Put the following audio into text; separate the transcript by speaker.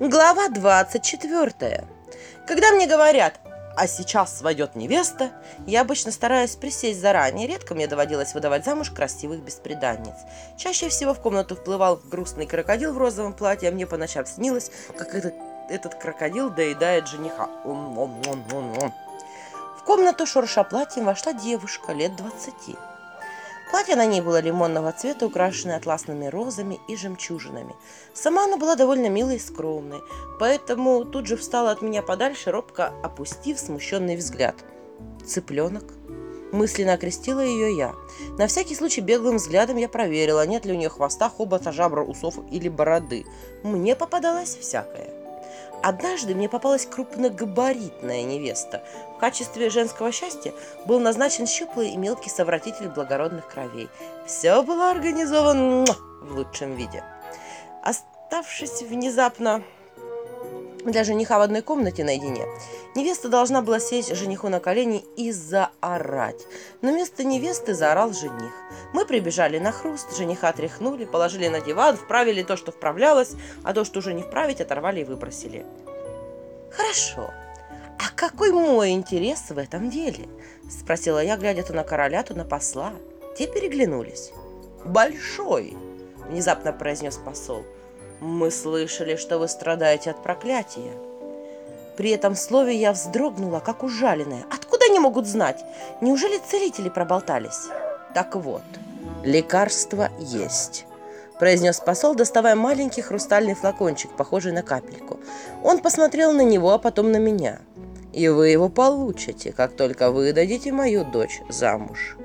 Speaker 1: Глава 24. Когда мне говорят, а сейчас войдет невеста, я обычно стараюсь присесть заранее. Редко мне доводилось выдавать замуж красивых беспреданниц. Чаще всего в комнату вплывал грустный крокодил в розовом платье, а мне по ночам снилось, как этот, этот крокодил доедает жениха. Ум-ум-ум-ум-ум. В комнату шурша платьем вошла девушка лет двадцати. Платье на ней было лимонного цвета, украшенное атласными розами и жемчужинами. Сама она была довольно милой и скромной, поэтому тут же встала от меня подальше, робко опустив смущенный взгляд. «Цыпленок?» Мысленно окрестила ее я. На всякий случай беглым взглядом я проверила, нет ли у нее хвоста, хобота, жабра, усов или бороды. Мне попадалось всякое. Однажды мне попалась крупногабаритная невеста. В качестве женского счастья был назначен щуплый и мелкий совратитель благородных кровей. Все было организовано в лучшем виде. Оставшись внезапно для жениха в одной комнате наедине, невеста должна была сесть жениху на колени и заорать. Но вместо невесты заорал жених. Мы прибежали на хруст, жениха тряхнули, положили на диван, вправили то, что вправлялось, а то, что уже не вправить, оторвали и выбросили. «Хорошо. А какой мой интерес в этом деле?» – спросила я, глядя то на короля, то на посла. Те переглянулись. «Большой!» – внезапно произнес посол – мы слышали, что вы страдаете от проклятия. При этом слове я вздрогнула, как ужаленная. Откуда они могут знать? Неужели целители проболтались? Так вот, лекарство есть произнес посол, доставая маленький хрустальный флакончик, похожий на капельку. Он посмотрел на него, а потом на меня. «И вы его получите, как только вы дадите мою дочь замуж».